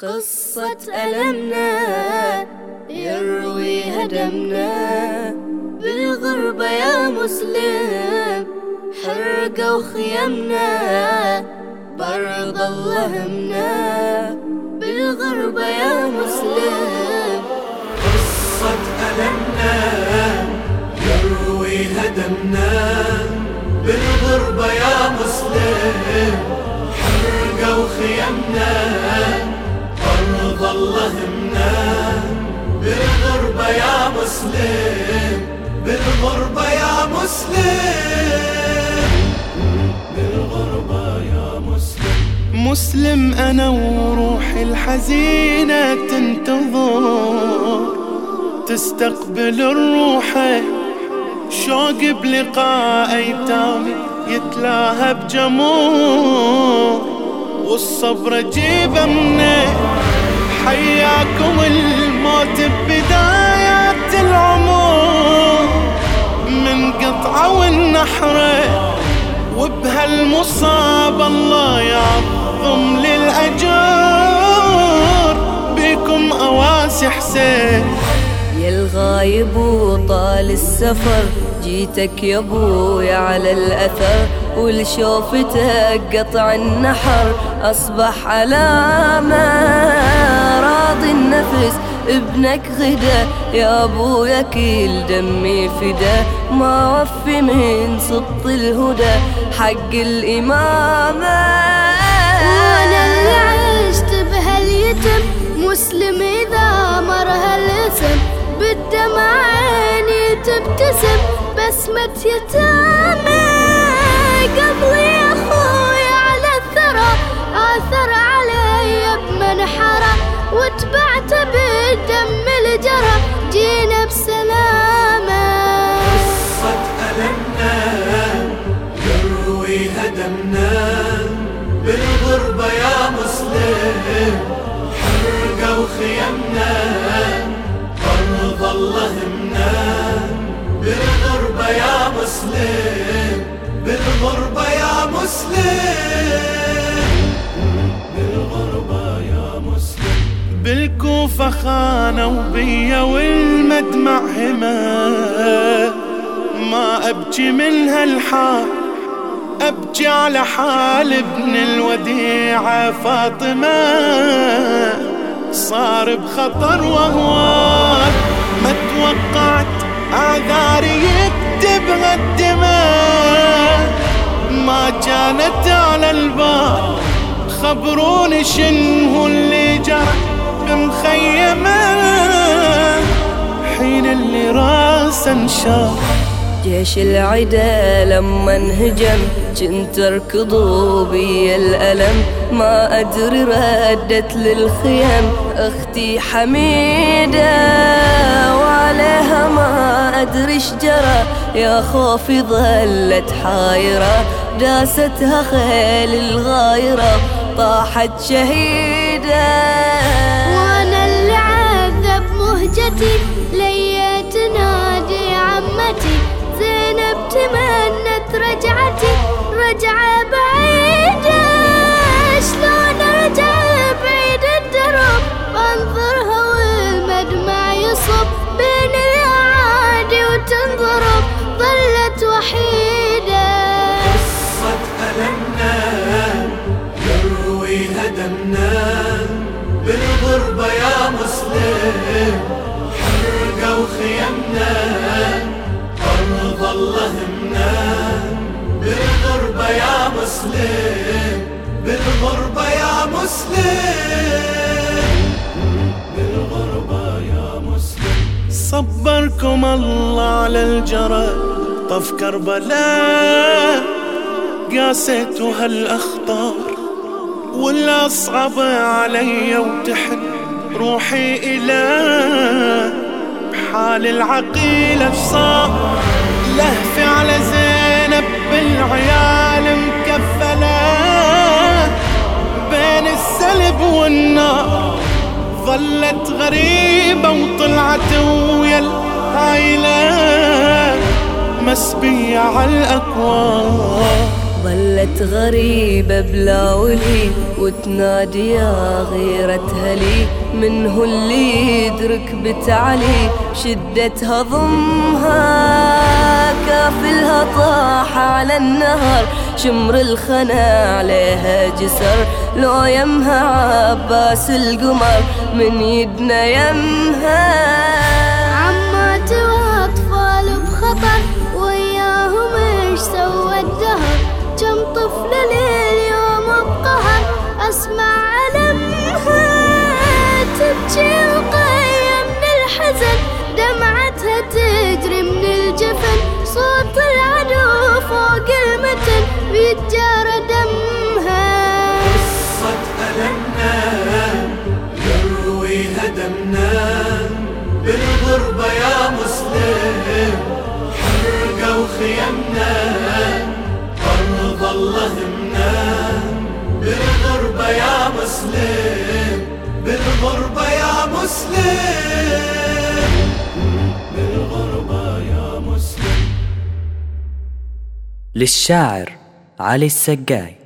قصة ألمنا يروي هدمنا بالغربة يا مسلم حرقوا خيمنا برض الله همنا بالغربة يا مسلم. قصة ألمنا يروي هدمنا بالغربة يا مسلم حرقوا خيمنا الله همنا بالغربة يا مسلم بالغربة يا مسلم. بالغربة يا مسلم. مسلم أنا وروحي الحزينة تنتظر. تستقبل الروح شوق بلقاء أيتامي يتلاهى بجمور والصبر جيبة منه. حياكم الموت ببدايات العمر من قطعة والنحرة وبهالمصاب الله يعظم للأجر. بكم أواسي حسين الغايب وطال السفر. جيتك يا أبوي على الأثر ولشوفتك قطع النحر أصبح علامة النفس ابنك غدا. يا أبويا كل دمي فدا ما وفي من سط الهدى. حق الإمامة بسمة يتامى. قبلي أخوي على الثرى آثر علي بمنحرة وتبعت بالدم الجرى جينا بسلامة. قصة ألمنا يروي هدمنا. بالغربة يا مسلم حرقوا خيمنا مسلم. بالغربة يا مسلم. بالغربة يا مسلم. بالكوفة خانوا بيا والمدمع هما ما أبكي من هالحال أبكي على حال ابن الوديعة فاطمة. صار بخطر وهوان ما توقعت أعذاري يكتب الدماء ما كانت على البال. خبروني شنو اللي جرى؟ مخيمة حين اللي راسه انشاف جيش العدا لما انهجم كنت أركض بي الألم. ما أدري ردت للخيم أختي حميدة. وعليها إيش جرى. يا خوفي ظلت حايرة. داستها خيل الغايرة. طاحت شهيدة. مسلم. بالغربة يا مسلم. بالغربة يا مسلم. صبركم الله على الجرى. طف كربلاء. قاسيتوا هالأخطار والأصعب علي وتحن روحي إلى بحال العقيلة فصار لهفي على زينب بالعيال. السلب والنار ظلت غريبة وطلعت ويا العائلة مسبية على الأكوان. ظلت غريبة بلا ولي وتنادي يا غيرة هلي من هو اللي يدرك بتعلي شدتها ضمها. كافلها طاح على النهر شمر الخنا عليها جسر. لو يمها عباس القمر من يدنا يمها. خيمنا أرض الله همنا بالغربة يا مسلم بالغربة يا مسلم بالغربة يا مسلم للشاعر علي السقاي